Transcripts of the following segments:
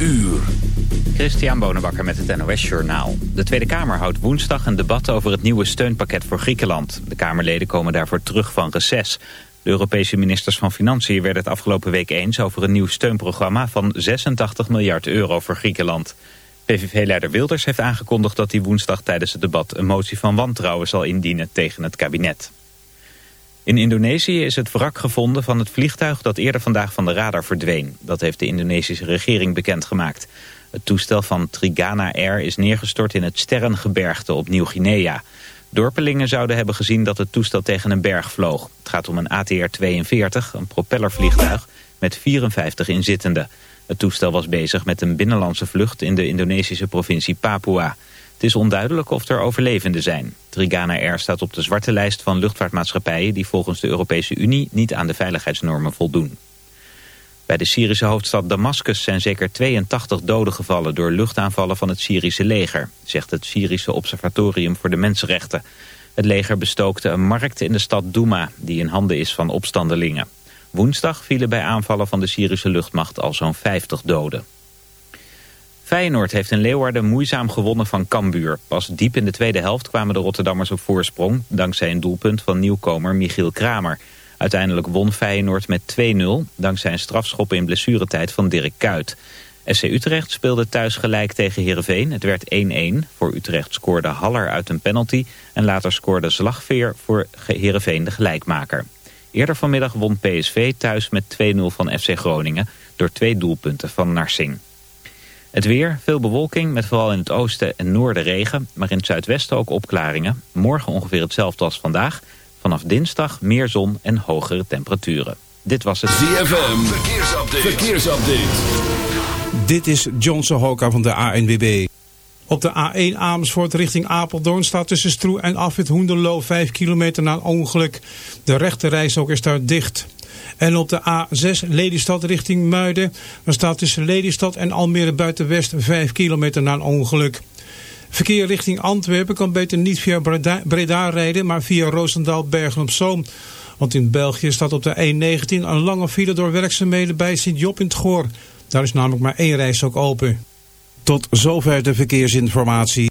uur. Christian Bonenbakker met het NOS Journaal. De Tweede Kamer houdt woensdag een debat over het nieuwe steunpakket voor Griekenland. De Kamerleden komen daarvoor terug van reces. De Europese ministers van Financiën werden het afgelopen week eens... over een nieuw steunprogramma van 86 miljard euro voor Griekenland. PVV-leider Wilders heeft aangekondigd dat hij woensdag tijdens het debat... een motie van wantrouwen zal indienen tegen het kabinet. In Indonesië is het wrak gevonden van het vliegtuig dat eerder vandaag van de radar verdween. Dat heeft de Indonesische regering bekendgemaakt. Het toestel van Trigana Air is neergestort in het Sterrengebergte op Nieuw-Guinea. Dorpelingen zouden hebben gezien dat het toestel tegen een berg vloog. Het gaat om een ATR-42, een propellervliegtuig met 54 inzittenden. Het toestel was bezig met een binnenlandse vlucht in de Indonesische provincie Papua. Het is onduidelijk of er overlevenden zijn. Trigana Air staat op de zwarte lijst van luchtvaartmaatschappijen... die volgens de Europese Unie niet aan de veiligheidsnormen voldoen. Bij de Syrische hoofdstad Damascus zijn zeker 82 doden gevallen... door luchtaanvallen van het Syrische leger... zegt het Syrische Observatorium voor de Mensenrechten. Het leger bestookte een markt in de stad Douma... die in handen is van opstandelingen. Woensdag vielen bij aanvallen van de Syrische luchtmacht al zo'n 50 doden. Feyenoord heeft in Leeuwarden moeizaam gewonnen van Cambuur. Pas diep in de tweede helft kwamen de Rotterdammers op voorsprong... dankzij een doelpunt van nieuwkomer Michiel Kramer. Uiteindelijk won Feyenoord met 2-0... dankzij een strafschop in blessuretijd van Dirk Kuyt. SC Utrecht speelde thuis gelijk tegen Heerenveen. Het werd 1-1. Voor Utrecht scoorde Haller uit een penalty... en later scoorde Slagveer voor Heerenveen de gelijkmaker. Eerder vanmiddag won PSV thuis met 2-0 van FC Groningen... door twee doelpunten van Narsing. Het weer, veel bewolking met vooral in het oosten en noorden regen, maar in het zuidwesten ook opklaringen. Morgen ongeveer hetzelfde als vandaag. Vanaf dinsdag meer zon en hogere temperaturen. Dit was het ZFM, verkeersupdate. verkeersupdate. Dit is John Sohoka van de ANWB. Op de A1 Amersfoort richting Apeldoorn staat tussen Stroe en Afwit Hoenderloo 5 kilometer na een ongeluk. De rechte reis ook is daar dicht. En op de A6 Lelystad richting Muiden. Dan staat tussen Lelystad en Almere Buitenwest 5 kilometer na een ongeluk. Verkeer richting Antwerpen kan beter niet via Breda, rijden, maar via Roosendaal Bergen op Zoom. Want in België staat op de E19 een lange file door werkzaamheden bij Sint-Job in het Goor. Daar is namelijk maar één reis ook open. Tot zover de verkeersinformatie.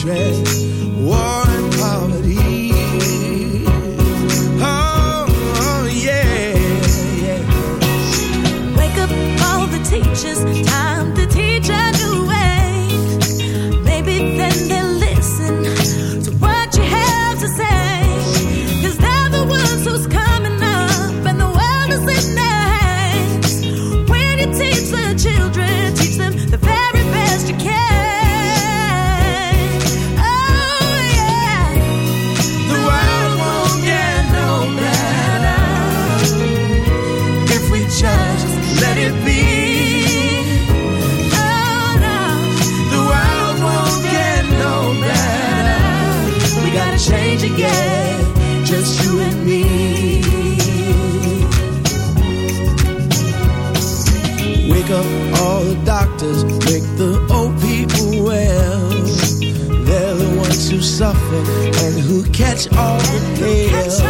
dress. Suffer and who catch all the Catch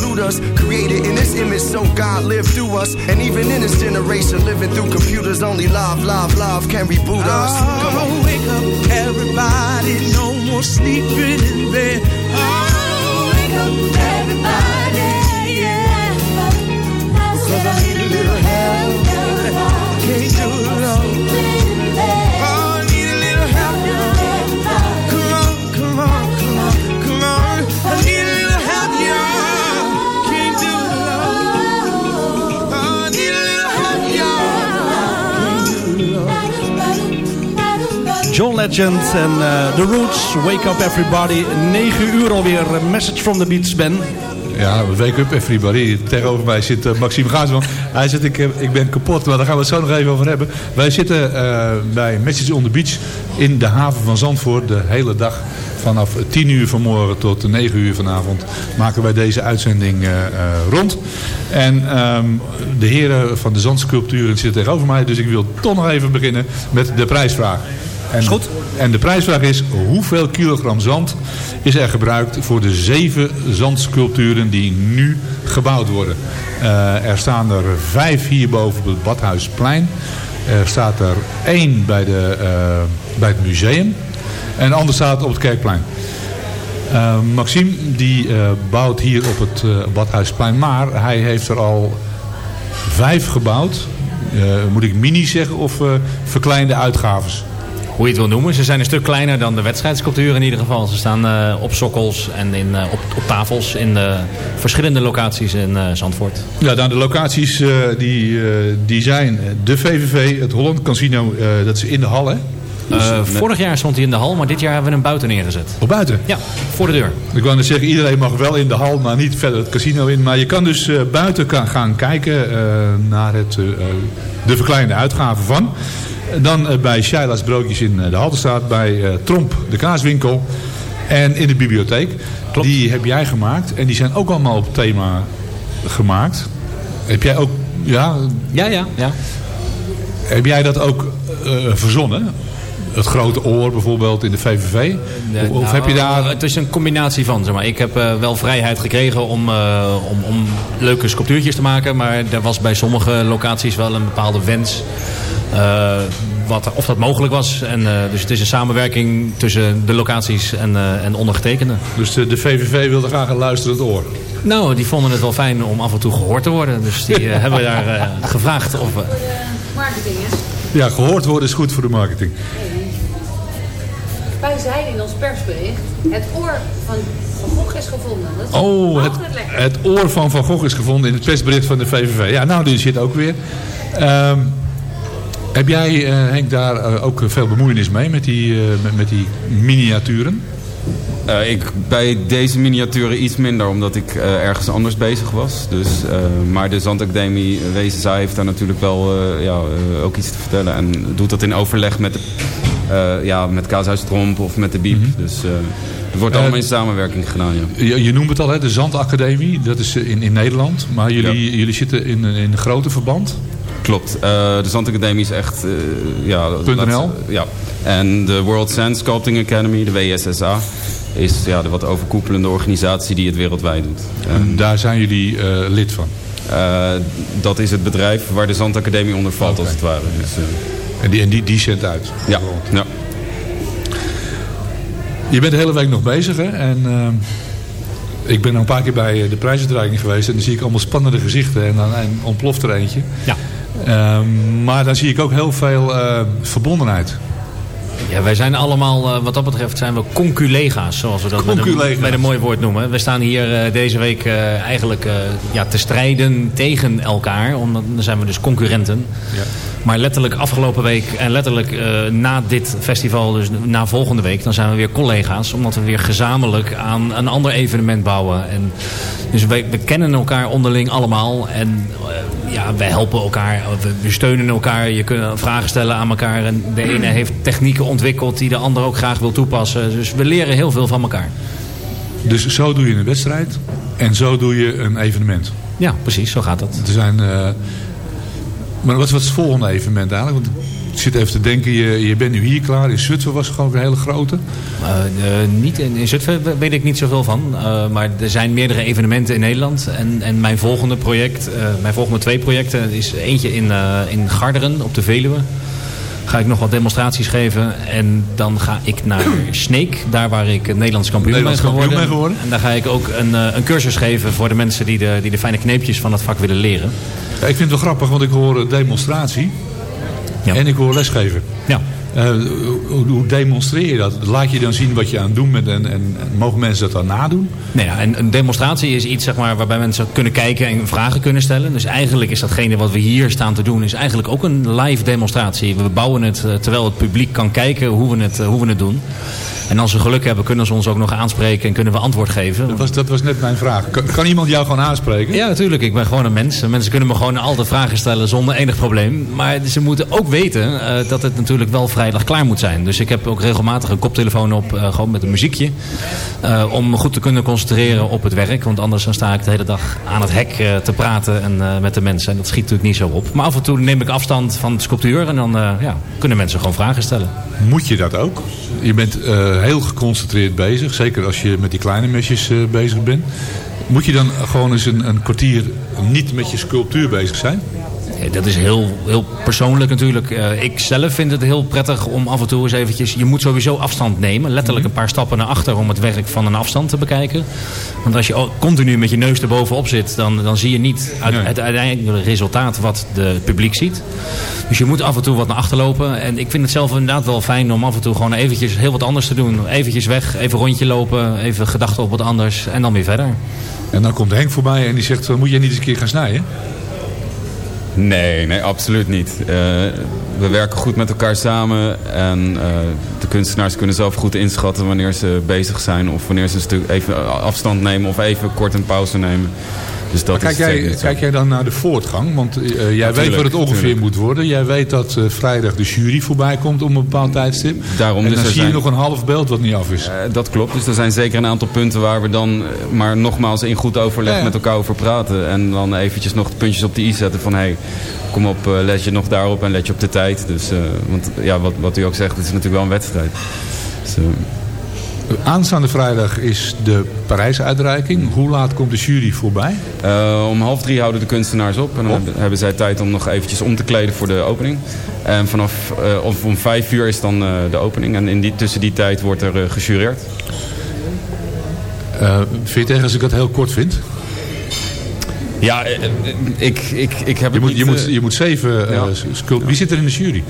looters. Created in this image, so God lived through us. And even in this generation, living through computers, only love, love, love can reboot us. Come on, wake up, everybody. No more sleeping Legend en eh, The Roots, Wake Up Everybody. 9 uur alweer, Message from the Beats, Ben. Ja, wake up everybody. Tegenover mij zit uh, Maxime Gaasman. Hij zegt, ik, ik ben kapot, maar daar gaan we het zo nog even over hebben. Wij zitten bij Message on the Beach in de haven van Zandvoort de hele dag. Vanaf 10 uur vanmorgen tot 9 uur vanavond maken wij deze uitzending rond. En um, de heren van de zandsculpturen zitten tegenover mij. Dus ik wil toch nog even beginnen met de prijsvraag. En, goed. en de prijsvraag is, hoeveel kilogram zand is er gebruikt voor de zeven zandsculpturen die nu gebouwd worden? Uh, er staan er vijf hierboven op het Badhuisplein. Er staat er één bij, de, uh, bij het museum. En een ander staat op het Kerkplein. Uh, Maxime die bouwt hier op het Badhuisplein. Maar hij heeft er al vijf gebouwd. moet ik mini zeggen of verkleinde uitgaves? Hoe je het wil noemen. Ze zijn een stuk kleiner dan de wedstrijdsculpturen in ieder geval. Ze staan uh, op sokkels en in, uh, op, op, tafels in uh, verschillende locaties in Zandvoort. Ja, nou, de locaties die, die zijn de VVV, het Holland Casino, dat is in de hal hè? Dus vorig jaar stond hij in de hal, maar dit jaar hebben we hem buiten neergezet. Op buiten? Ja, voor de deur. Ik wou net zeggen, iedereen mag wel in de hal, maar niet verder het casino in. Maar je kan dus buiten kan gaan kijken naar het, de verkleinde uitgave van... Dan uh, bij Shaila's Broodjes in uh, de Haltestraat. Bij uh, Tromp, de kaaswinkel. En in de bibliotheek. Klopt. Die heb jij gemaakt. En die zijn ook allemaal op thema gemaakt. Heb jij ook... Ja, ja, ja. ja. Heb jij dat ook verzonnen? Het grote oor bijvoorbeeld in de VVV? Nee, of nou, heb je daar... Het is een combinatie van. Zeg maar. Ik heb uh, wel vrijheid gekregen om, uh, om, om leuke sculptuurtjes te maken. Maar er was bij sommige locaties wel een bepaalde wens... Uh, wat, of dat mogelijk was. En, eh, dus het is een samenwerking tussen de locaties en, eh, en ondergetekende. Dus de, de VVV wilde graag een luisterend oor. Nou, die vonden het wel fijn om af en toe gehoord te worden. Dus die eh, hebben daar eh, gevraagd of... we- marketing is. Ja, gehoord worden is goed voor de marketing. Wij zeiden in ons persbericht, het oor van Van Gogh is gevonden. Dat is Oh, het, het oor van Van Gogh is gevonden in het persbericht van de VVV. Ja, nou, die zit ook weer. Ehm, heb jij, eh, Henk, daar eh, ook veel bemoeienis mee met die, eh, met, met die miniaturen? Eh, ik, bij deze miniaturen iets minder, omdat ik ergens anders bezig was. Dus, eh, maar de Zandacademie Wezen heeft daar natuurlijk wel eh, ja, eh, ook iets te vertellen. En doet dat in overleg met, de, eh, ja, met Kaashuis Tromp of met de BIEB. Dus eh, het wordt Eh, allemaal in samenwerking gedaan, ja. Je, je noemt het al, hè, de Zandacademie. Dat is eh, in, in Nederland. Maar jullie, jullie zitten in, een- in een grote verband. Klopt. Eh, de Zandacademie is echt... eh, ja, .nl? ja. En de World Sand Sculpting Academy, de WSSA... is ja, de wat overkoepelende organisatie die het wereldwijd doet. En daar zijn jullie eh, lid van. Eh, dat is het bedrijf waar de Zandacademie onder valt, als het ware. Dus, eh, En die, en die, die zendt uit. ja, ja. Je bent de hele week nog bezig, hè? En ehm, ik ben al een paar keer bij eh, de prijsuitreiking geweest. En dan zie ik allemaal spannende gezichten. En dan en ontploft er eentje. Ja. Ehm, maar dan zie ik ook heel veel eh, verbondenheid. Ja, wij zijn allemaal, eh, wat dat betreft, zijn we conculega's, zoals we dat met een, met een mooi woord noemen. We staan hier deze week eigenlijk eh, ja, te strijden tegen elkaar, omdat dan zijn we dus concurrenten. Ja. Maar letterlijk afgelopen week en letterlijk eh, na dit festival, dus na volgende week, dan zijn we weer collega's. Omdat we weer gezamenlijk aan een ander evenement bouwen. En dus we, we kennen elkaar onderling allemaal. En eh, ja, wij helpen elkaar, we, we steunen elkaar. Je kunt vragen stellen aan elkaar. En de ene heeft technieken ontwikkeld die de ander ook graag wil toepassen. Dus we leren heel veel van elkaar. Dus zo doe je een wedstrijd. En zo doe je een evenement. Ja, precies, zo gaat dat. Er zijn... eh, maar wat is het volgende evenement eigenlijk? Want ik zit even te denken, je, je bent nu hier klaar. In Zutphen was het gewoon een hele grote. Eh, eh, niet in, in Zutphen we- weet ik niet zoveel van. Eh, maar er zijn meerdere evenementen in Nederland. En, en mijn volgende project, mijn volgende twee projecten, is eentje in, in Garderen op de Veluwe. Ga ik nog wat demonstraties geven. En dan ga ik naar Sneek, daar waar ik Nederlands kampioen, Nederlands ben, kampioen geworden. En daar ga ik ook een, eh, een cursus geven voor de mensen die de, die de fijne kneepjes van het vak willen leren. Ja, ik vind het wel grappig, want ik hoor demonstratie. Ja. En ik hoor lesgeven. Ja. Eh, hoe, demonstreer je dat? Laat je dan zien wat je aan het doen bent en, en, en mogen mensen dat dan nadoen? Nou ja, en een demonstratie is iets zeg maar, waarbij mensen kunnen kijken en vragen kunnen stellen. Dus eigenlijk is datgene wat we hier staan te doen, is eigenlijk ook een live demonstratie. We bouwen het eh, terwijl het publiek kan kijken hoe we het, eh, hoe we het doen. En als we geluk hebben, kunnen ze ons ook nog aanspreken en kunnen we antwoord geven. Dat was, dat was net mijn vraag. Kan, kan iemand jou gewoon aanspreken? Ja, natuurlijk. Ik ben gewoon een mens. Mensen kunnen me gewoon altijd vragen stellen zonder enig probleem. Maar ze moeten ook weten eh, dat het natuurlijk wel vrijdag klaar moet zijn. Dus ik heb ook regelmatig een koptelefoon op, eh, gewoon met een muziekje. eh, om me goed te kunnen concentreren op het werk. Want anders dan sta ik de hele dag aan het hek te praten en, met de mensen. En dat schiet natuurlijk niet zo op. Maar af en toe neem ik afstand van de sculptuur. En dan ja, kunnen mensen gewoon vragen stellen. Moet je dat ook? Je bent heel geconcentreerd bezig. Zeker als je met die kleine mesjes eh, bezig bent. Moet je dan gewoon eens een, een kwartier niet met je sculptuur bezig zijn? Ja, Dat is heel, heel persoonlijk natuurlijk. Eh, ik zelf vind het heel prettig om af en toe eens eventjes... Je moet sowieso afstand nemen. Letterlijk een paar stappen naar achter om het werk van een afstand te bekijken. Want als je continu met je neus erbovenop zit... dan, dan zie je niet uit, Nee. het uiteindelijke resultaat wat de het publiek ziet. Dus je moet af en toe wat naar achter lopen. En ik vind het zelf inderdaad wel fijn om af en toe gewoon eventjes heel wat anders te doen. Eventjes weg, even rondje lopen, even gedachten op wat anders en dan weer verder. En dan komt Henk voorbij en die zegt, "Eh, moet jij niet eens een keer gaan snijden? Nee, nee, absoluut niet. Eh, we werken goed met elkaar samen. En eh, de kunstenaars kunnen zelf goed inschatten wanneer ze bezig zijn. Of wanneer ze even afstand nemen of even kort een pauze nemen. Dus dat kijk is jij, kijk jij dan naar de voortgang? Want eh, jij weet tuurlijk, wat het ongeveer tuurlijk. moet worden. Jij weet dat eh, vrijdag de jury voorbij komt om een bepaald tijdstip. Daarom, en dus dan zie je zijn- nog een half beeld wat niet af is. Eh, dat klopt. Dus er zijn zeker een aantal punten waar we dan, maar nogmaals in goed overleg Ja, met elkaar over praten. En dan eventjes nog de puntjes op de i zetten van, hé, hey, kom op, let je nog daarop en let je op de tijd. Dus, want ja, wat, wat u ook zegt, het is natuurlijk wel een wedstrijd. Dus, Aanstaande vrijdag is de Parijsuitreiking. Hoe laat komt de jury voorbij? Eh, om half drie houden de kunstenaars op. En dan hebben, hebben zij tijd om nog eventjes om te kleden voor de opening. En vanaf of om vijf uur is dan eh, de opening. En in die, tussen die tijd wordt er gejureerd. Vind je het erg als ik dat heel kort vind? Ja, eh, eh, ik, ik, ik heb Je het moet, niet, je moet, eh, je moet zeven eh, ja. Wie zit er in de jury?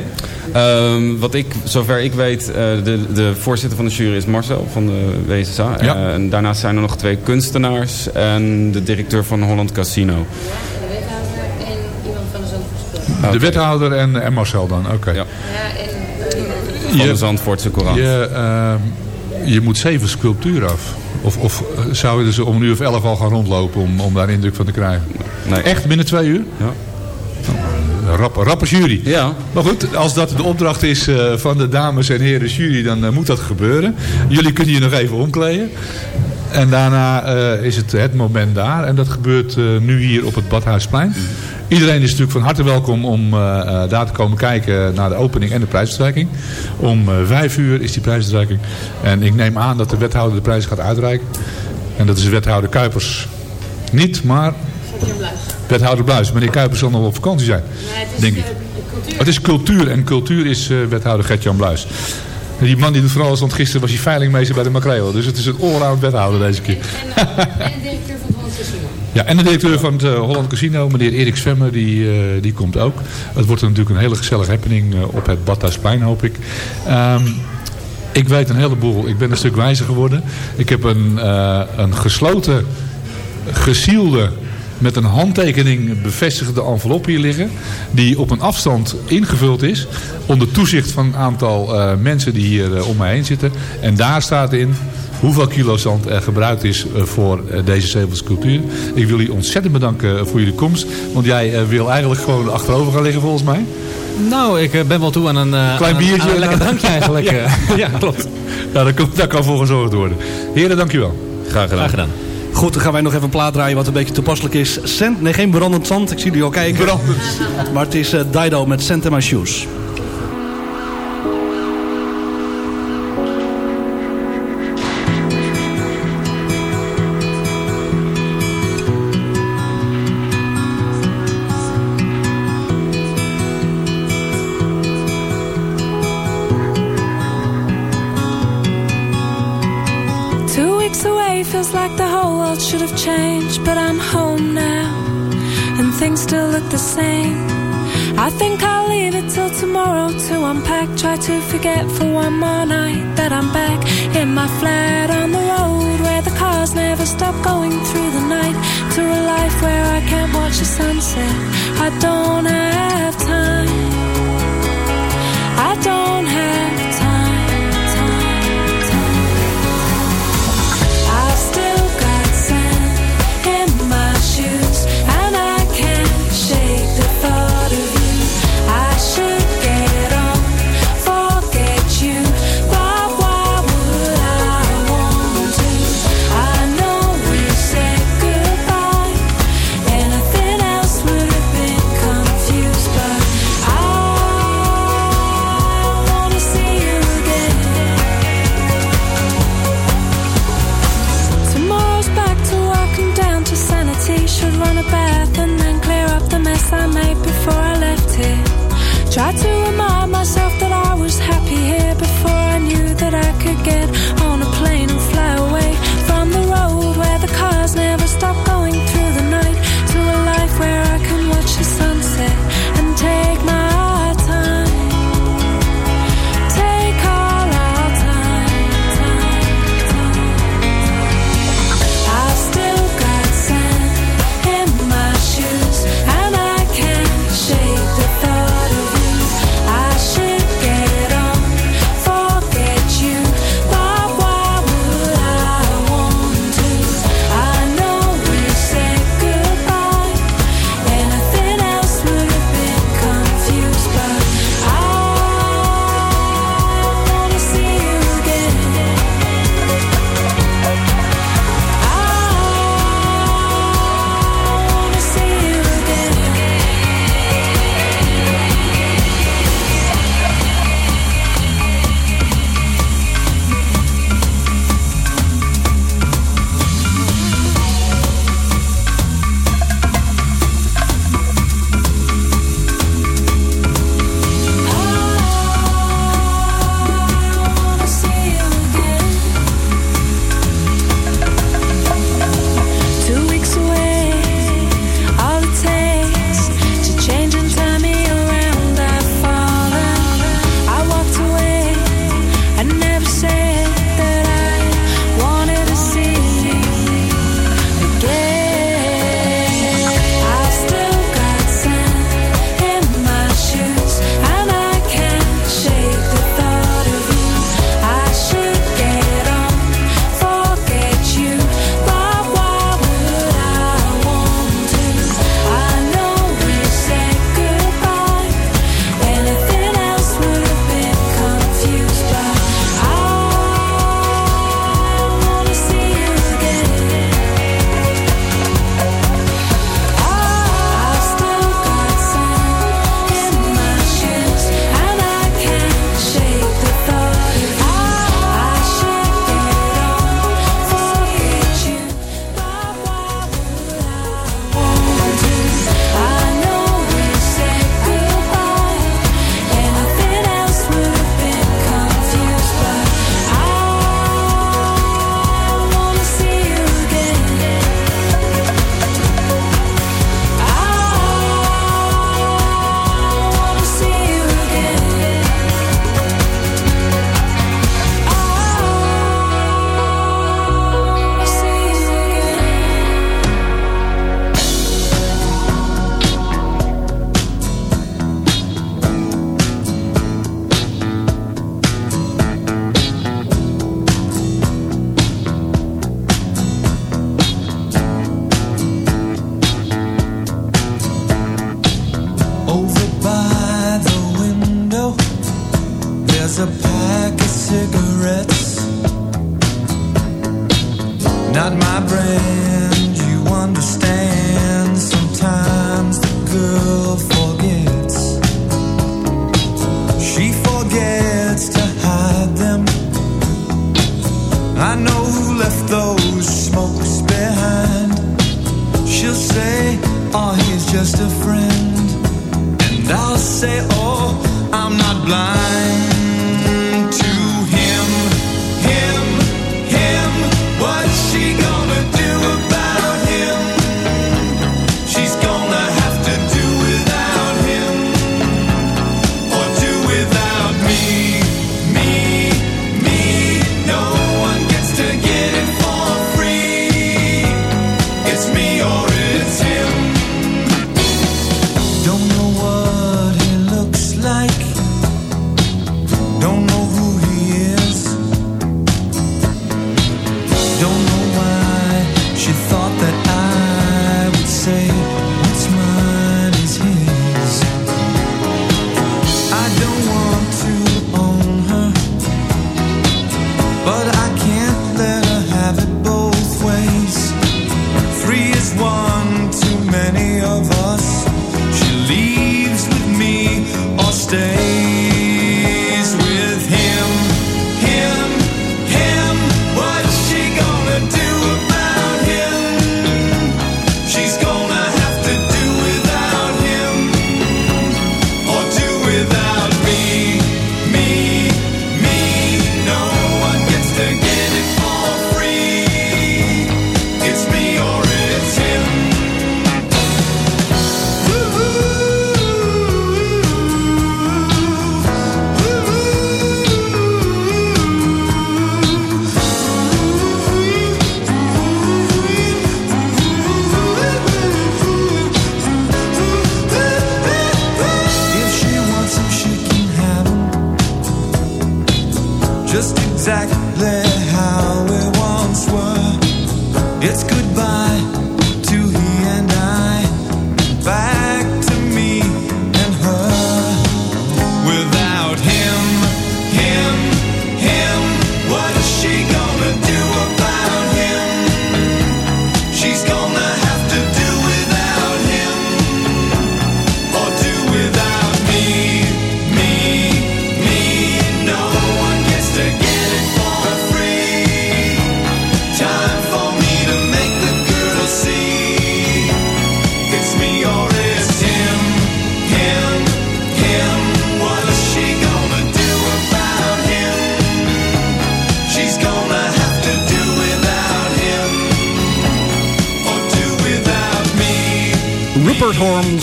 Ehm, wat ik, zover ik weet, eh, de, de voorzitter van de jury is Marcel van de WSSA. Ja. Eh, en daarnaast zijn er nog twee kunstenaars en de directeur van Holland Casino. De wethouder en iemand van de Zandvoortse De wethouder en, en Marcel dan, oké. Ja. Ja, en Van de Zandvoortse Courant. Je, ehm, je moet zeven sculpturen af. Of, of eh, zou je dus om een uur of elf al gaan rondlopen om, om daar een indruk van te krijgen? Nee. Echt binnen twee uur? Ja. Een Rap, rappe jury. Ja. Maar goed, als dat de opdracht is eh, van de dames en heren jury, dan eh, moet dat gebeuren. Jullie kunnen je nog even omkleden. En daarna eh, is het het moment daar. En dat gebeurt eh, nu hier op het Badhuisplein. Iedereen is natuurlijk van harte welkom om eh, daar te komen kijken naar de opening en de prijsuitreiking. Om vijf uur is die prijsuitreiking. En ik neem aan dat de wethouder de prijs gaat uitreiken. En dat is wethouder Kuipers niet, maar Bluis. wethouder Bluis. Meneer Kuipers zal nog op vakantie zijn, Nee, het is denk ik. cultuur. Het is cultuur en cultuur is wethouder Gert-Jan Bluis. En die man die doet vooral, want gisteren was hij veilingmeester bij de makrelen. Dus het is een allround wethouder deze keer. En, en de directeur van het Holland Casino. Ja, en de directeur van het eh, Holland Casino, meneer Erik Zwemmer, die, eh, die komt ook. Het wordt natuurlijk een hele gezellige happening eh, op het Badhuisplein, hoop ik. Ehm, ik weet een heleboel. Ik ben een stuk wijzer geworden. Ik heb een, een gesloten, gesielde, met een handtekening bevestigde envelop hier liggen. Die op een afstand ingevuld is. Onder toezicht van een aantal eh, mensen die hier eh, om mij heen zitten. En daar staat in hoeveel kilo zand er gebruikt is eh, voor deze zevenscultuur. Ik wil jullie ontzettend bedanken voor jullie komst. Want jij wil eigenlijk gewoon achterover gaan liggen volgens mij. Nou, ik ben wel toe aan een, Klein aan biertje. aan een lekker drankje eigenlijk. Ja, ja, klopt. Ja, daar, kan, daar kan voor gezorgd worden. Heren, dankjewel. Graag gedaan. Graag gedaan. Goed, dan gaan wij nog even een plaat draaien wat een beetje toepasselijk is. Cent, nee, geen brandend zand. Ik zie jullie al kijken. Brandend. Maar het is eh, Dido met in My Shoes.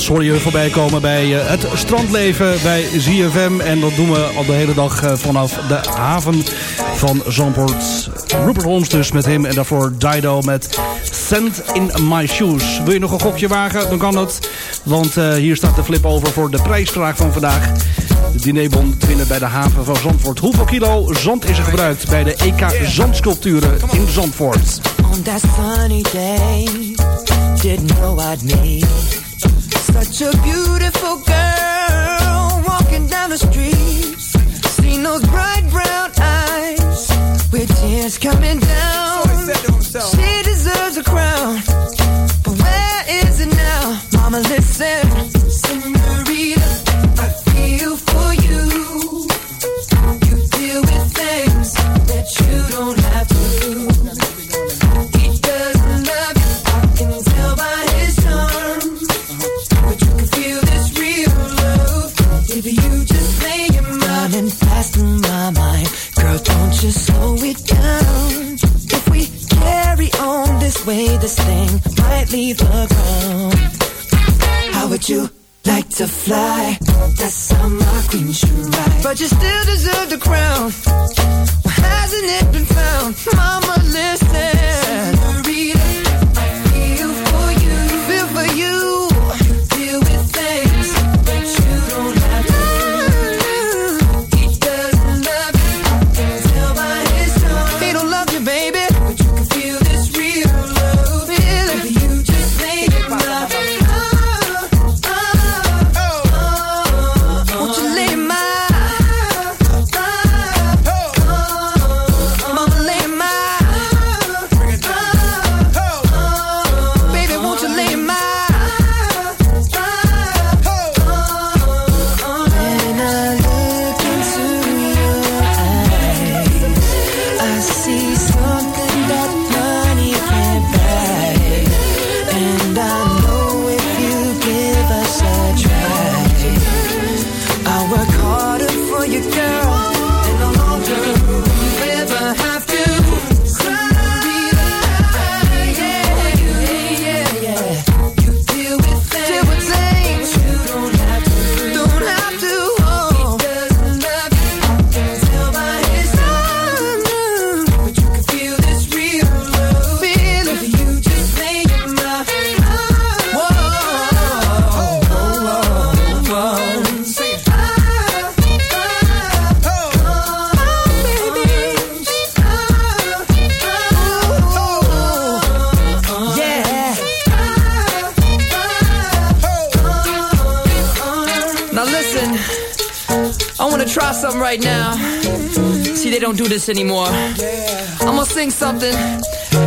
Sorry je voorbij komen bij eh, het strandleven bij ZFM. En dat doen we al de hele dag eh, vanaf de haven van Zandvoort. Rupert Holmes dus met hem en daarvoor Dido met Sand in My Shoes. Wil je nog een gokje wagen? Dan kan het, Want eh, hier staat de flip over voor de prijsvraag van vandaag. De dinerbon winnen bij de haven van Zandvoort. Hoeveel kilo zand is er gebruikt bij de EK Zandsculpturen in Zandvoort? On that sunny day, didn't know I'd need. Such a beautiful girl walking down the street. Seen those bright brown eyes with tears coming down. She deserves a way this thing might leave the ground. How would you like to fly? That's how my queen should ride. But you still deserve the crown. Well, hasn't it been found? Mama, listen. Try something right now. See, they don't do this anymore. I'm gonna sing something,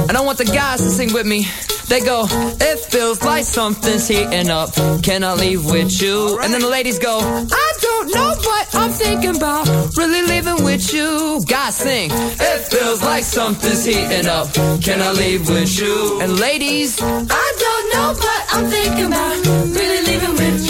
and I want the guys to sing with me. They go, it feels like something's heating up. Can I leave with you? And then the ladies go, I don't know, what I'm thinking about really leaving with you. Guys sing, it feels like something's heating up. Can I leave with you? And ladies, I don't know, what I'm thinking about really leaving with you.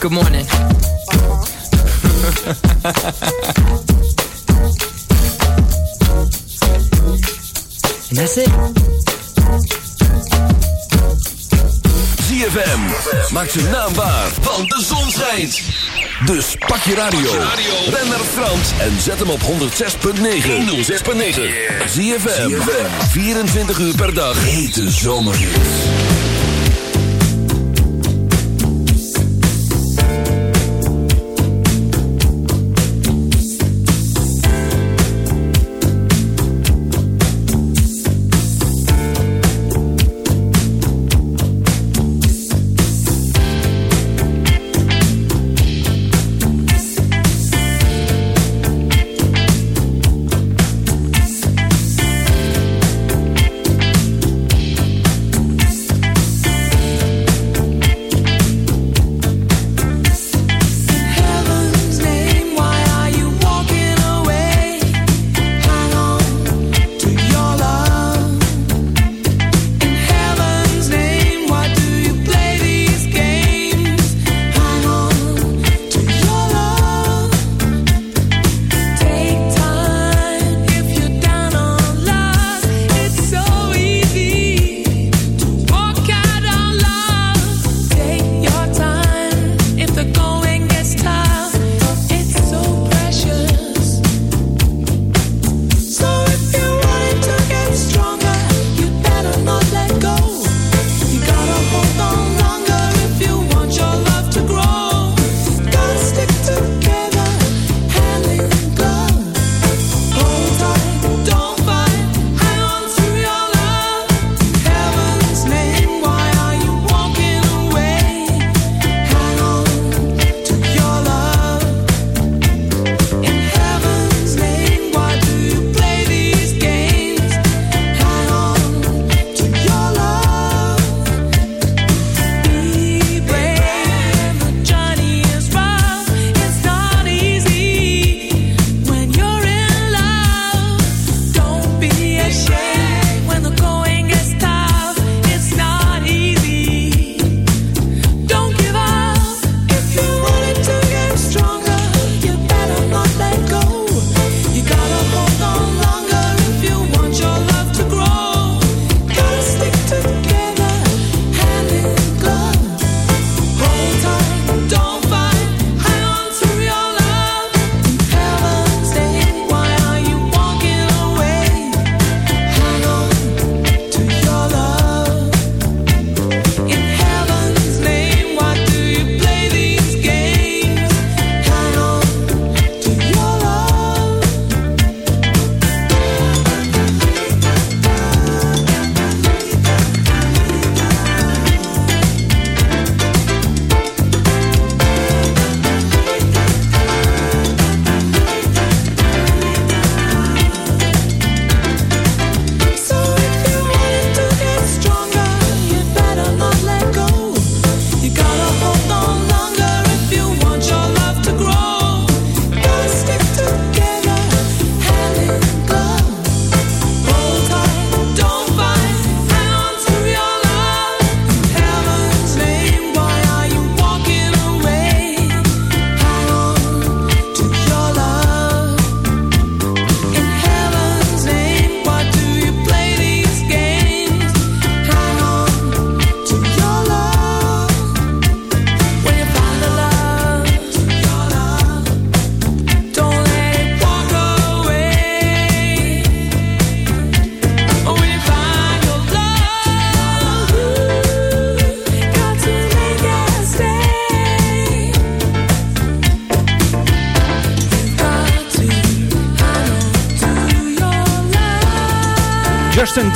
good morning. and that's it. ZFM. Maak zijn naam waar, want de zon schijnt. Dus pak je radio. Ben naar Frans en zet hem op 106.9. 106.9. ZFM. 24 uur per dag. Hete zomerhits.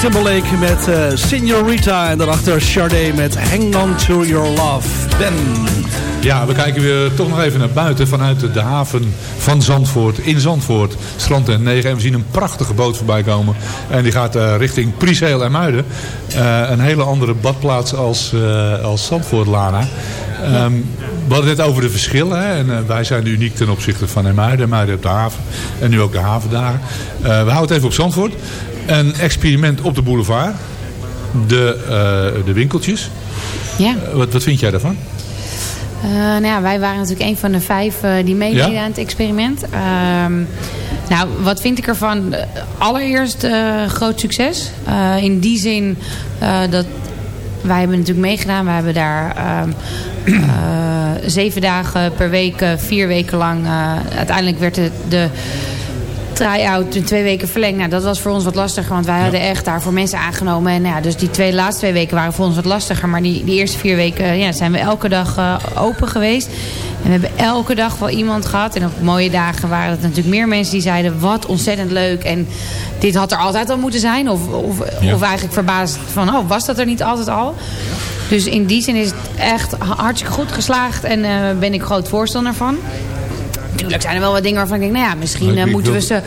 Timberlake met eh Senorita. En daarachter Sade met Hang On To Your Love. Ben. Ja, we kijken weer toch nog even naar buiten vanuit de haven van Zandvoort. In Zandvoort, strand en 9. En we zien een prachtige boot voorbij komen. En die gaat eh, richting Prieseel en Muiden. Eh, een hele andere badplaats als, als Zandvoort, Lana. Ehm, we hadden het net over de verschillen. Hè? En, wij zijn uniek ten opzichte van Muiden. Muiden op de haven. En nu ook de havendagen. We houden het even op Zandvoort. Een experiment op de boulevard. De, eh, de winkeltjes. Ja. Eh, wat, wat vind jij daarvan? Eh, nou ja, wij waren natuurlijk een van de vijf die meededen Ja? aan het experiment. Ehm, nou, wat vind ik ervan? Allereerst groot succes. In die zin dat wij hebben natuurlijk meegedaan. We hebben daar ehm, eh, zeven dagen per week, vier weken lang. uiteindelijk werd de, de try-out in twee weken verlengd. Nou, dat was voor ons wat lastiger, want wij hadden echt daarvoor mensen aangenomen. En nou ja, dus die twee laatste twee weken waren voor ons wat lastiger. Maar die, die eerste vier weken ja, zijn we elke dag eh, open geweest. En we hebben elke dag wel iemand gehad. En op mooie dagen waren het natuurlijk meer mensen die zeiden... wat ontzettend leuk en dit had er altijd al moeten zijn. Of, of, Ja. of eigenlijk verbaasd van, oh, was dat er niet altijd al? Dus in die zin is het echt hartstikke goed geslaagd. En eh, ben ik groot voorstander van. Natuurlijk zijn er wel wat dingen waarvan ik denk, nou ja, misschien eh, moeten we ze eh,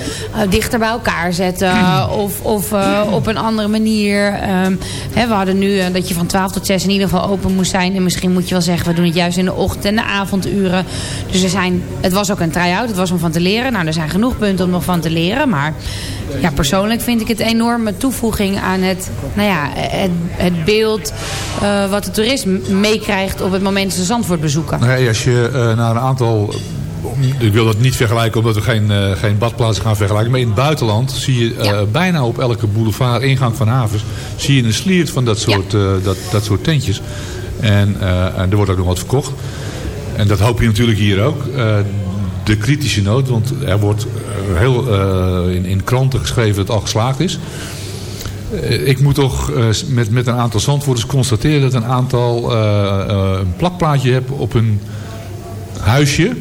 dichter bij elkaar zetten. of of eh, op een andere manier. Ehm, hè, we hadden nu dat je van 12 tot 6 in ieder geval open moest zijn. En misschien moet je wel zeggen, we doen het juist in de ochtend en de avonduren. Dus er zijn, het was ook een try-out, het was om van te leren. Nou, er zijn genoeg punten om nog van te leren. Maar ja, persoonlijk vind ik het een enorme toevoeging aan het, nou ja, het, het beeld wat de toerist meekrijgt op het moment dat ze Zandvoort bezoeken. Nee, als je naar een aantal... Ik wil dat niet vergelijken omdat we geen, eh, geen badplaatsen gaan vergelijken. Maar in het buitenland zie je eh, bijna op elke boulevard, ingang van havens... zie je een sliert van dat soort, eh, dat, dat soort tentjes. En, en er wordt ook nog wat verkocht. En dat hoop je natuurlijk hier ook. De kritische noot, want er wordt heel in, in kranten geschreven dat het al geslaagd is. Ik moet toch met, met een aantal zandwoorders constateren dat een aantal een plakplaatje hebben op een huisje.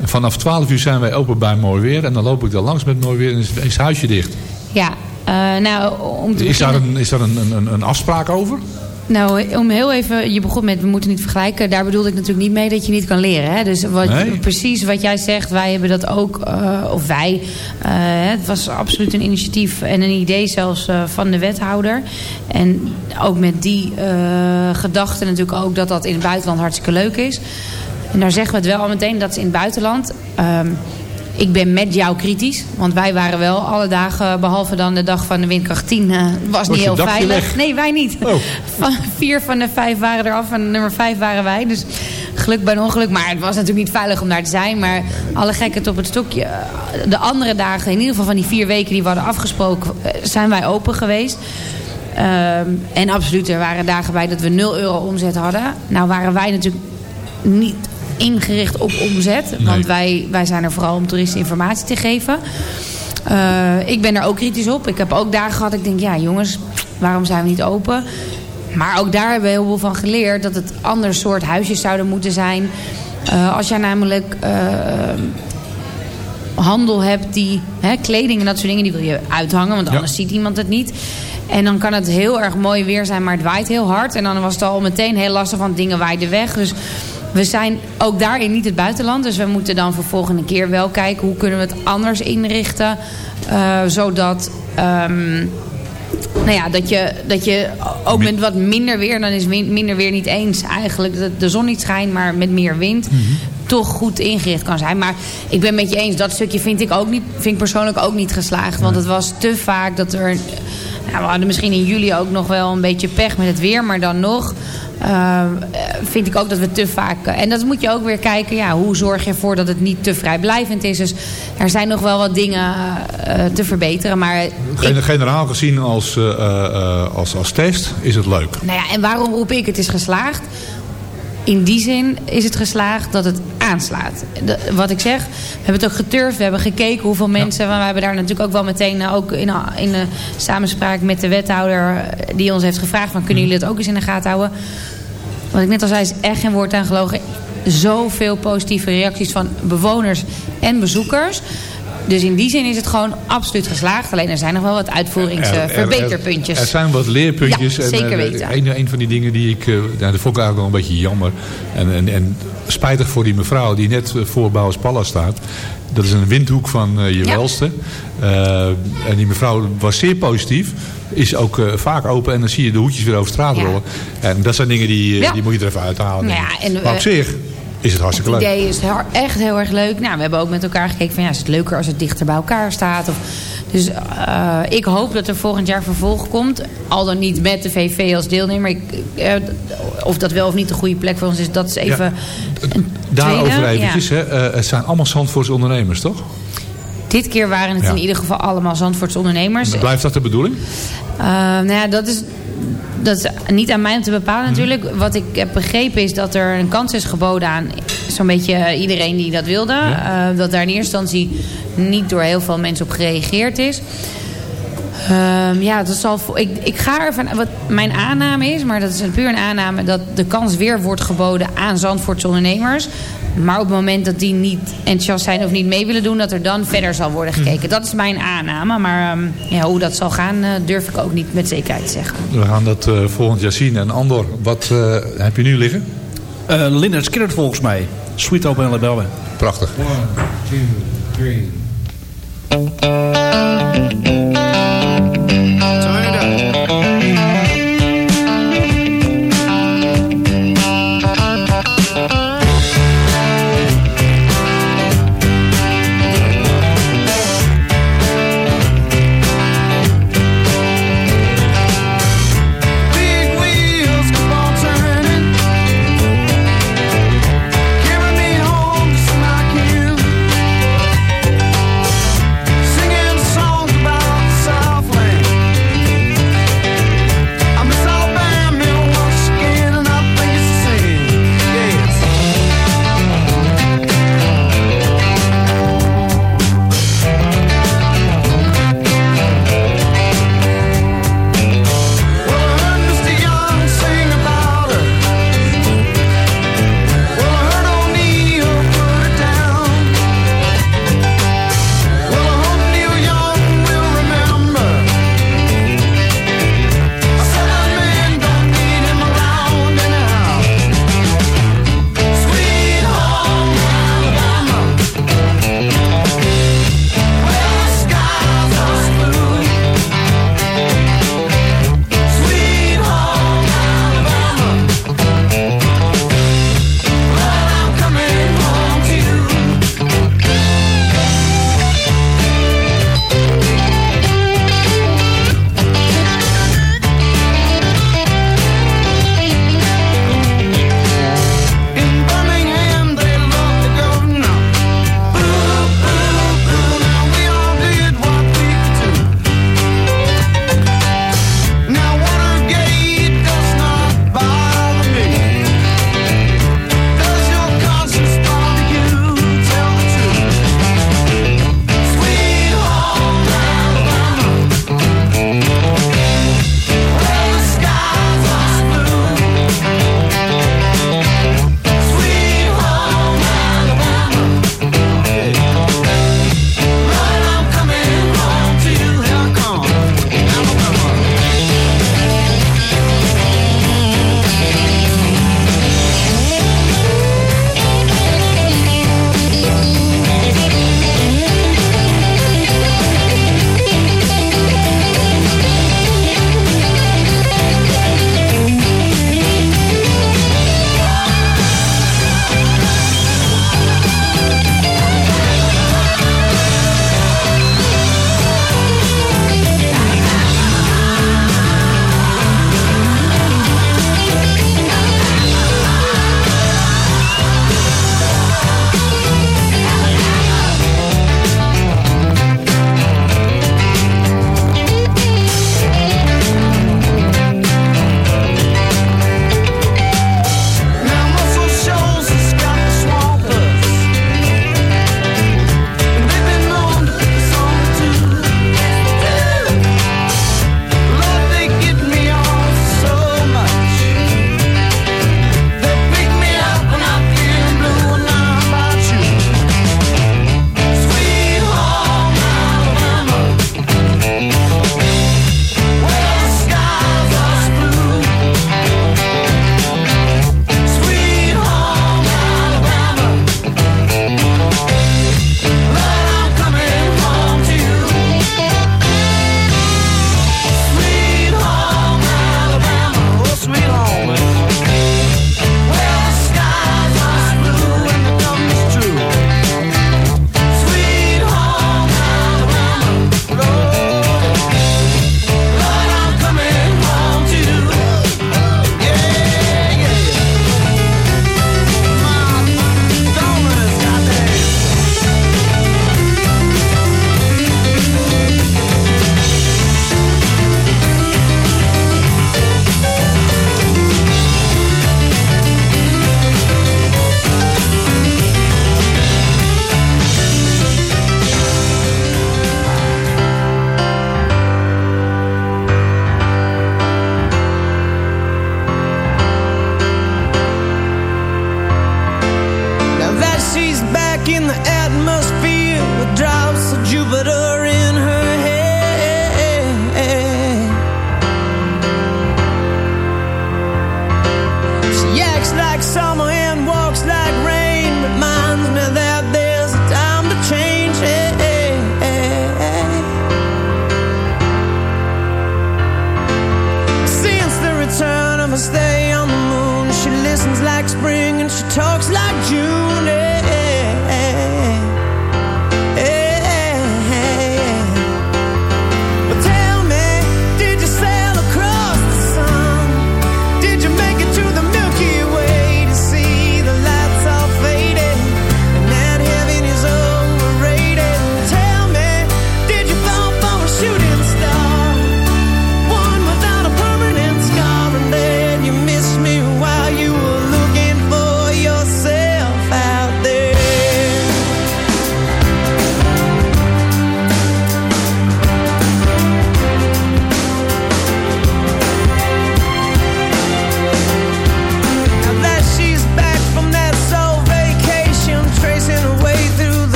En vanaf 12 uur zijn wij open bij mooi weer. En dan loop ik daar langs met mooi weer en is, is het huisje dicht. Ja, eh, nou, om te Is daar, een, is daar een, een, een afspraak over? Nou, om heel even, je begon met we moeten niet vergelijken. Daar bedoelde ik natuurlijk niet mee dat je niet kan leren. Hè? Dus wat, Nee. precies wat jij zegt, wij hebben dat ook, eh, of wij. eh, het was absoluut een initiatief en een idee zelfs van de wethouder. En ook met die gedachte natuurlijk ook dat dat in het buitenland hartstikke leuk is. En daar zeggen we het wel al meteen, dat is in het buitenland. Ehm, ik ben met jou kritisch. Want wij waren wel alle dagen, behalve dan de dag van de windkracht 10, eh, was Was niet heel veilig. weg? Nee, wij niet. Van vier van de vijf waren eraf en nummer vijf waren wij. Dus geluk bij een ongeluk. Maar het was natuurlijk niet veilig om daar te zijn. Maar alle gekheid op het stokje. eh, De andere dagen, in ieder geval van die vier weken die we hadden afgesproken, eh, zijn wij open geweest. Ehm, en absoluut, er waren dagen bij dat we 0 euro omzet hadden. Nou waren wij natuurlijk niet ingericht op omzet. Want wij, wij zijn er vooral om toeristen informatie te geven. Eh, ik ben er ook kritisch op. Ik heb ook dagen gehad, ik denk, ja jongens, waarom zijn we niet open? Maar ook daar hebben we heel veel van geleerd dat het ander soort huisjes zouden moeten zijn. Eh, als jij namelijk eh, handel hebt die hè, kleding en dat soort dingen, die wil je uithangen, want anders ziet iemand het niet. En dan kan het heel erg mooi weer zijn, maar het waait heel hard. En dan was het al meteen heel lastig, want dingen waaiden weg. Dus we zijn ook daarin niet het buitenland. Dus we moeten dan voor volgende keer wel kijken hoe kunnen we het anders inrichten. eh, zodat ehm, nou ja, dat je, dat je ook met wat minder weer, dan is minder weer niet eens eigenlijk dat de zon niet schijnt, maar met meer wind. Toch goed ingericht kan zijn. Maar ik ben met je eens, dat stukje vind ik ook niet, vind ik persoonlijk ook niet geslaagd. Want het was te vaak dat er. Nou, we hadden misschien in juli ook nog wel een beetje pech met het weer, maar dan nog. eh, vind ik ook dat we te vaak... eh, en dat moet je ook weer kijken, ja, hoe zorg je ervoor dat het niet te vrijblijvend is. Dus er zijn nog wel wat dingen eh, te verbeteren. Maar Gen- Generaal gezien als, als, als test is het leuk. Nou ja, en waarom roep ik het is geslaagd? In die zin is het geslaagd dat het aanslaat. De- wat ik zeg, we hebben het ook geturfd. We hebben gekeken hoeveel mensen... Want we hebben daar natuurlijk ook wel meteen... eh, ook in, in de samenspraak met de wethouder... eh, die ons heeft gevraagd... van kunnen jullie het ook eens in de gaten houden? Wat ik net al zei, is echt geen woord aan gelogen. Zoveel positieve reacties van bewoners en bezoekers. Dus in die zin is het gewoon absoluut geslaagd. Alleen er zijn nog wel wat Er- er- uitvoeringsverbeterpuntjes. Er, zijn wat leerpuntjes. Ja, en, zeker eh, weten. Een, een van die dingen die ik... eh, nou, dat vond ik eigenlijk wel een beetje jammer. En, en, en spijtig voor die mevrouw die net eh, voor Bouwers Pallas staat. Dat is een windhoek van eh, je Ja. welste. En die mevrouw was zeer positief. Is ook vaak open en dan zie je de hoedjes weer over straat Ja. rollen. En dat zijn dingen die, Ja. die moet je er even uithalen. Nou ja, en, maar op zich is het hartstikke Het leuk. idee is echt heel erg leuk. Nou, we hebben ook met elkaar gekeken van ja, is het leuker als het dichter bij elkaar staat. Of, dus eh, ik hoop dat er volgend jaar vervolg komt. Al dan niet met de VV als deelnemer. Ik, eh, of dat wel of niet de goede plek voor ons is, dat is even een Daarover eventjes. Ja. Hè, eh, het zijn allemaal Zandvoortse ondernemers, toch? Dit keer waren het Ja. in ieder geval allemaal Zandvoortse ondernemers. Blijft dat de bedoeling? Nou ja, dat is, dat is niet aan mij om te bepalen natuurlijk. Wat ik heb begrepen is dat er een kans is geboden aan zo'n beetje iedereen die dat wilde. Uh, dat daar in eerste instantie niet door heel veel mensen op gereageerd is. Um, ja, dat zal, ik, ik ga ervan... Wat mijn aanname is, maar dat is een puur een aanname... dat de kans weer wordt geboden aan Zandvoortse ondernemers. Maar op het moment dat die niet enthousiast zijn of niet mee willen doen... dat er dan verder zal worden gekeken. Dat is mijn aanname. Maar um, ja, hoe dat zal gaan, uh, durf ik ook niet met zekerheid te zeggen. We gaan dat uh, volgend jaar zien. En Andor, wat uh, heb je nu liggen? Uh, Skynyrd volgens mij. Sweet Open Alabama. Prachtig. One, two, three.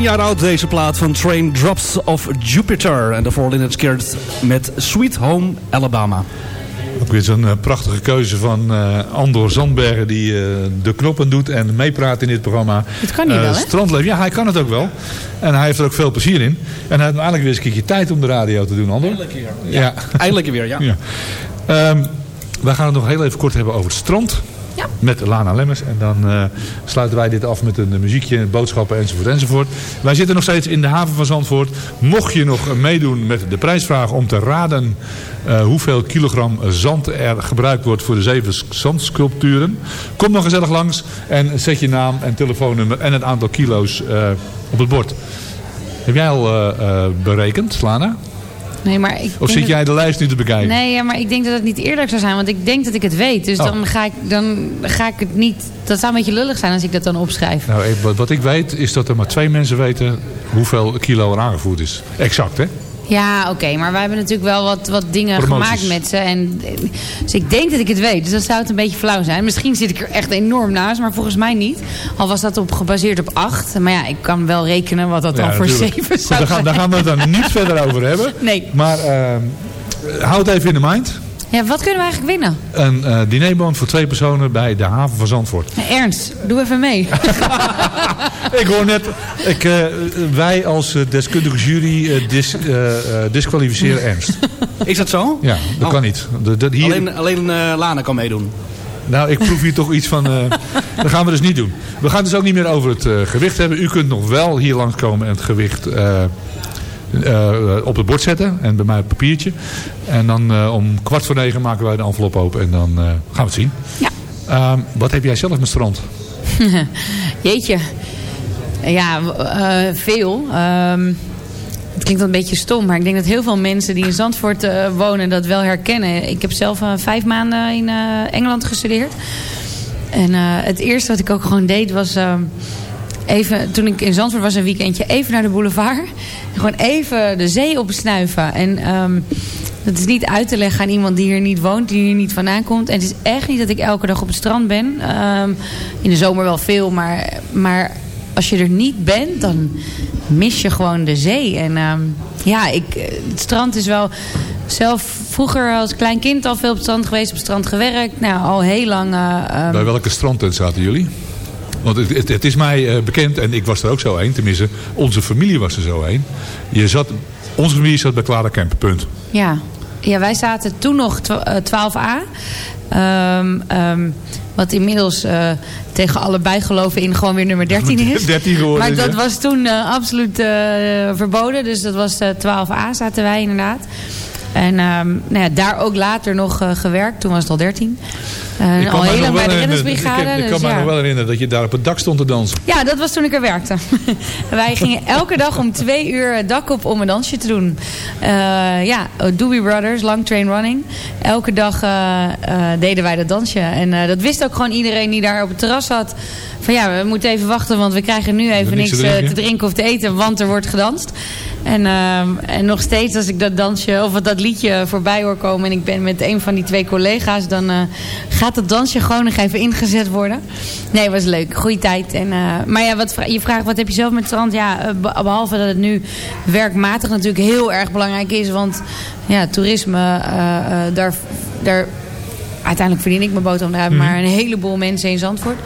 14 jaar oud deze plaat van Train Drops of Jupiter. En daarvoor Lynyrd Skynyrd met Sweet Home Alabama. Ook weer zo'n eh, prachtige keuze van eh, Andor Zandbergen die eh, de knoppen doet en meepraat in dit programma. Het kan niet wel, hè? Strandleven, ja hij kan het ook wel. En hij heeft er ook veel plezier in. En hij heeft eindelijk weer eens een keertje tijd om de radio te doen, Andor. Eindelijk weer. Ja. Eindelijk weer, ja. Ja. Ehm, wij gaan het nog heel even kort hebben over het strand. Met Lana Lemmers. En dan eh, sluiten wij dit af met een muziekje, boodschappen enzovoort enzovoort. Wij zitten nog steeds in de haven van Zandvoort. Mocht je nog meedoen met de prijsvraag om te raden eh, hoeveel kilogram zand er gebruikt wordt voor de zeven zandsculpturen. Kom dan gezellig langs en zet je naam en telefoonnummer en het aantal kilo's eh, op het bord. Heb jij al berekend, Lana? Nee, maar ik Of zit jij de lijst nu te bekijken? Nee, maar ik denk dat het niet eerlijk zou zijn. Want ik denk dat ik het weet. Dus Oh. dan, ga ik, dan ga ik het niet... Dat zou een beetje lullig zijn als ik dat dan opschrijf. Nou, wat ik weet is dat er maar twee mensen weten hoeveel kilo er aangevoerd is. Exact, hè? Ja, oké. maar wij hebben natuurlijk wel wat, wat dingen Promoties. gemaakt met ze. En, dus ik denk dat ik het weet. Dus dat zou het een beetje flauw zijn. Misschien zit ik er echt enorm naast, maar volgens mij niet. Al was dat op, gebaseerd op acht. Maar ja, ik kan wel rekenen wat dat dan voor natuurlijk. zeven zou daar, gaan, zijn. daar gaan we het dan niet verder over hebben. Nee. Maar ehm, houd even in de mind. Ja, wat kunnen we eigenlijk winnen? Een eh dinerboon voor twee personen bij de haven van Zandvoort. Ernst, doe even mee. Ik hoor net, ik, eh, wij als eh, deskundige jury eh, dis, eh, eh, disqualificeren Ernst. Is dat zo? Ja, dat Oh. kan niet. De, de- hier, Alleen, alleen eh, Lana kan meedoen. Nou, ik proef hier toch iets van... eh, dat gaan we dus niet doen. We gaan dus ook niet meer over het gewicht hebben. U kunt nog wel hier langskomen en het gewicht eh, op het bord zetten. En bij mij op papiertje. En dan eh, om kwart voor negen maken wij de envelop open. En dan eh, gaan we het zien. Ja. Ehm, wat heb jij zelf met strand? Jeetje. Ja, veel. Ehm, het klinkt wel een beetje stom, maar ik denk dat heel veel mensen die in Zandvoort wonen dat wel herkennen. Ik heb zelf vijf maanden in Engeland gestudeerd. En het eerste wat ik ook gewoon deed was... even, toen ik in Zandvoort was een weekendje, even naar de boulevard. Gewoon even de zee opsnuiven. En ehm, dat is niet uit te leggen aan iemand die hier niet woont, die hier niet vandaan komt. En het is echt niet dat ik elke dag op het strand ben. Ehm, in de zomer wel veel, maar, maar als je er niet bent, dan mis je gewoon de zee. En ehm, ja, ik, het strand is wel... Zelf vroeger als klein kind al veel op het strand geweest, op het strand gewerkt. Nou, al heel lang... eh, Bij welke strandtent zaten jullie? Want het, het, het is mij eh, bekend, en ik was er ook zo een. Tenminste, onze familie was er zo een. Je zat, onze familie zat bij Clara Kemp, punt. Ja. ja, wij zaten toen nog twa- eh, 12a. Ehm, ehm, wat inmiddels eh, tegen alle bijgeloven in gewoon weer nummer 13 is. 13 geworden Maar dat was toen absoluut verboden. Dus dat was eh 12a zaten wij inderdaad. En ehm, nou ja, daar ook later nog gewerkt. Toen was het al 13. Ik kan al heel lang bij de. Ik, ik dus kan me ja. nog wel herinneren dat je daar op het dak stond te dansen. Ja, dat was toen ik er werkte. Wij gingen elke dag om twee uur het dak op om een dansje te doen. Eh, ja, Doobie Brothers, Long Train Running. Elke dag eh, deden wij dat dansje. En dat wist ook gewoon iedereen die daar op het terras zat. Van ja, we moeten even wachten, want we krijgen nu even niks te drinken. te drinken of te eten, want er wordt gedanst. En, ehm, en nog steeds als ik dat dansje of dat liedje voorbij hoor komen en ik ben met een van die twee collega's, dan eh, gaat het dansje gewoon nog even ingezet worden. Nee, was leuk. Goeie tijd. En, eh, maar ja, wat, je vraagt wat heb je zelf met strand? Ja, eh, be- behalve dat het nu werkmatig natuurlijk heel erg belangrijk is. Want ja, toerisme, daar, daar uiteindelijk verdien ik mijn boterham. Hebben Mhm. maar een heleboel mensen in Zandvoort.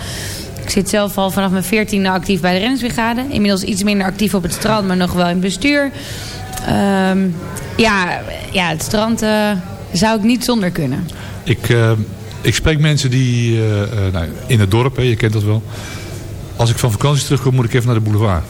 Ik zit zelf al vanaf mijn veertiende actief bij de reddingsbrigade. Inmiddels iets minder actief op het strand, maar nog wel in bestuur. Ehm, ja, ja, het strand eh, zou ik niet zonder kunnen. Ik, eh, ik spreek mensen die eh, eh, nou, in het dorp, hè, je kent dat wel. Als ik van vakantie terugkom, moet ik even naar de boulevard.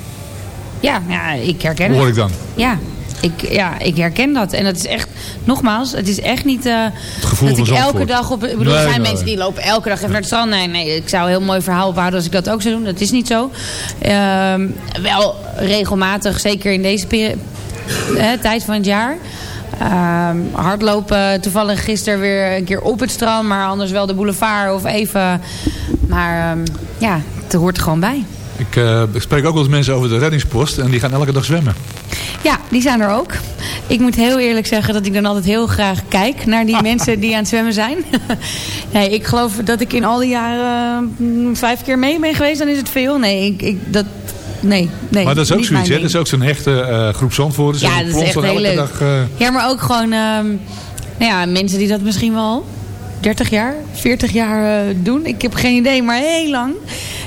Ja, ja ik herken Hoe hoor het. ik dan? Ja ik, ja, ik herken dat. En dat is echt, nogmaals, het is echt niet eh, gevoel dat van ik elke dag op... Ik bedoel, Nee, er zijn nee. mensen die lopen elke dag even naar het strand. Nee, nee, ik zou een heel mooi verhaal ophouden als ik dat ook zou doen. Dat is niet zo. Ehm, wel regelmatig, zeker in deze peri- eh, tijd van het jaar. Ehm, hardlopen, toevallig gisteren weer een keer op het strand, maar anders wel de boulevard of even. Maar ehm, ja, het hoort er gewoon bij. Ik, eh, ik spreek ook wel eens mensen over de reddingspost en die gaan elke dag zwemmen. Ja, die zijn er ook. Ik moet heel eerlijk zeggen dat ik dan altijd heel graag kijk naar die mensen die aan het zwemmen zijn. nee, ik geloof dat ik in al die jaren mm, vijf keer mee ben geweest, dan is het veel. Nee, ik, ik, dat, nee, nee. maar dat is ook zoiets, hè? Dat is ook zo'n hechte eh, groep Zandvoorters. Ja, dat is echt heel leuk. dag, eh, Ja, maar ook gewoon ehm, nou ja, mensen die dat misschien wel 30 jaar, 40 jaar doen. Ik heb geen idee, maar heel lang.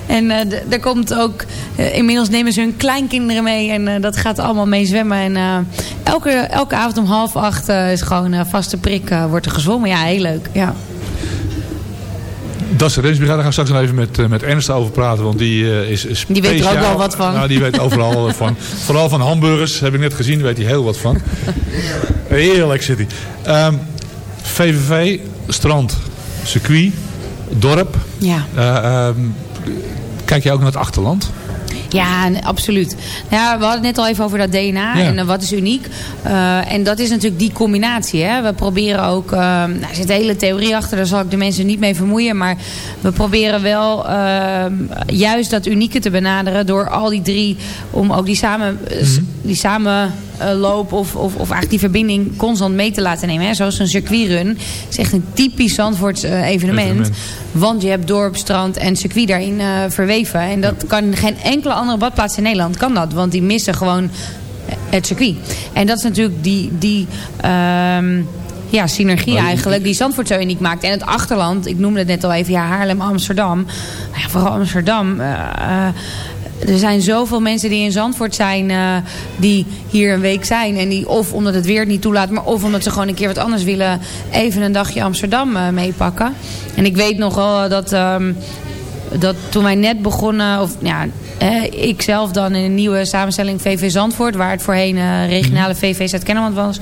En eh, d- er komt ook, eh, inmiddels nemen ze hun kleinkinderen mee en eh, dat gaat allemaal mee zwemmen. En elke, elke avond om half acht is gewoon vaste prik, wordt er gezwommen. Ja, heel leuk. Ja. Dat is de reddingsbrigade. Daar gaan we straks nog even met, met Ernst over praten. Want die is, is Die weet er ook speciaal- wel wat van. Nou, die weet overal van. Vooral van hamburgers, heb ik net gezien. Daar weet hij heel wat van. Heerlijk zit hij. Ehm, VVV, strand, circuit, dorp. Ja. Eh, ehm, kijk jij ook naar het achterland? Ja, absoluut. Ja, we hadden het net al even over dat DNA Ja. en eh, wat is uniek. Eh, en dat is natuurlijk die combinatie. Hè? We proberen ook, eh, nou, er zit een hele theorie achter, daar zal ik de mensen niet mee vermoeien. Maar we proberen wel juist dat unieke te benaderen door al die drie, om ook die samen, s- die samenloop of, of, of eigenlijk die verbinding constant mee te laten nemen. Hè? Zoals een circuitrun is echt een typisch Zandvoorts eh, evenement. Evenement. Want je hebt dorp, strand en circuit daarin eh, verweven. En dat kan geen enkele andere badplaats in Nederland kan dat. Want die missen gewoon het circuit. En dat is natuurlijk die, die ehm, ja, synergie eigenlijk die Zandvoort zo uniek maakt. En het achterland, ik noemde het net al even, ja, Haarlem, Amsterdam. Maar ja, vooral Amsterdam. eh, eh, er zijn zoveel mensen die in Zandvoort zijn, eh, die hier een week zijn. En die of omdat het weer het niet toelaat, maar of omdat ze gewoon een keer wat anders willen, even een dagje Amsterdam eh, meepakken. En ik weet nog wel dat, ehm, dat toen wij net begonnen, of ja, hè, ik zelf dan in een nieuwe samenstelling VV Zandvoort, waar het voorheen eh, regionale VV Zuid-Kennemerland was,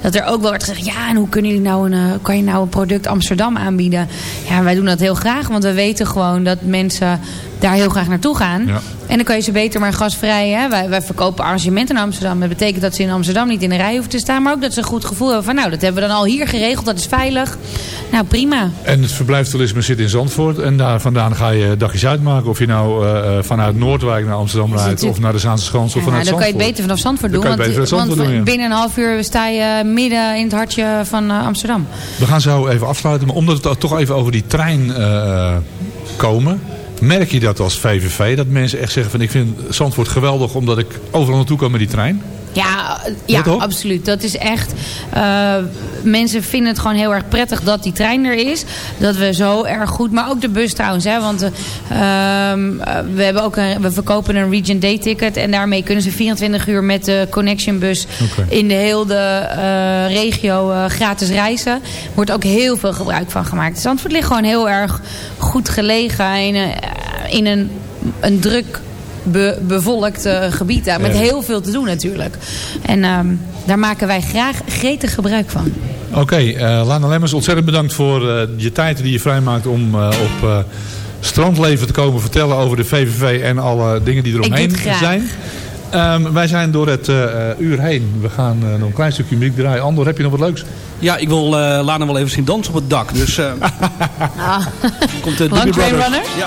dat er ook wel werd gezegd, ja, en hoe kunnen jullie nou een, eh, kan je nou een product Amsterdam aanbieden? Ja, wij doen dat heel graag, want we weten gewoon dat mensen daar heel graag naartoe gaan. Ja. En dan kan je ze beter maar gasvrij. Hè? Wij, wij verkopen arrangementen in Amsterdam. Dat betekent dat ze in Amsterdam niet in de rij hoeven te staan. Maar ook dat ze een goed gevoel hebben van nou, dat hebben we dan al hier geregeld. Dat is veilig. Nou, prima. En het verblijfstoerisme zit in Zandvoort. En daar vandaan ga je dagjes uitmaken. Of je nou eh, eh, vanuit Noordwijk naar Amsterdam rijdt. natuurlijk- Of naar de Zaanse Schans. Of Ja, vanuit dan kan je het Zandvoort. beter vanaf Zandvoort doen. Dan kan je Want, beter want Zandvoort doen, ja. binnen een half uur sta je midden in het hartje van eh, Amsterdam. We gaan zo even afsluiten. Maar omdat we het toch even over die trein eh, komen. Merk je dat als VVV? Dat mensen echt zeggen van ik vind Zandvoort geweldig omdat ik overal naartoe kan met die trein? Ja, ja absoluut. Dat is echt... eh, mensen vinden het gewoon heel erg prettig dat die trein er is. Dat we zo erg goed... Maar ook de bus trouwens. Hè, want eh, ehm, eh, we, hebben ook een, we verkopen een Region Day ticket. En daarmee kunnen ze 24 uur met de Connection bus... In de hele eh, regio gratis reizen. Er wordt ook heel veel gebruik van gemaakt. Zandvoort ligt gewoon heel erg goed gelegen in in een, een druk be- bevolkt eh, gebied. Daar, met heel veel te doen natuurlijk. En ehm, daar maken wij graag gretig gebruik van. Oké, eh, Lana Lemmers, ontzettend bedankt voor eh, je tijd die je vrijmaakt om eh, op eh, strandleven te komen vertellen over de VVV en alle dingen die eromheen zijn. Ehm, wij zijn door het uur heen. We gaan nog een klein stukje muziek draaien. Andor, heb je nog wat leuks? Ja, ik wil eh Lana wel even zien dansen op het dak. Dus eh Ah. komt de Long Train. Runner? Ja.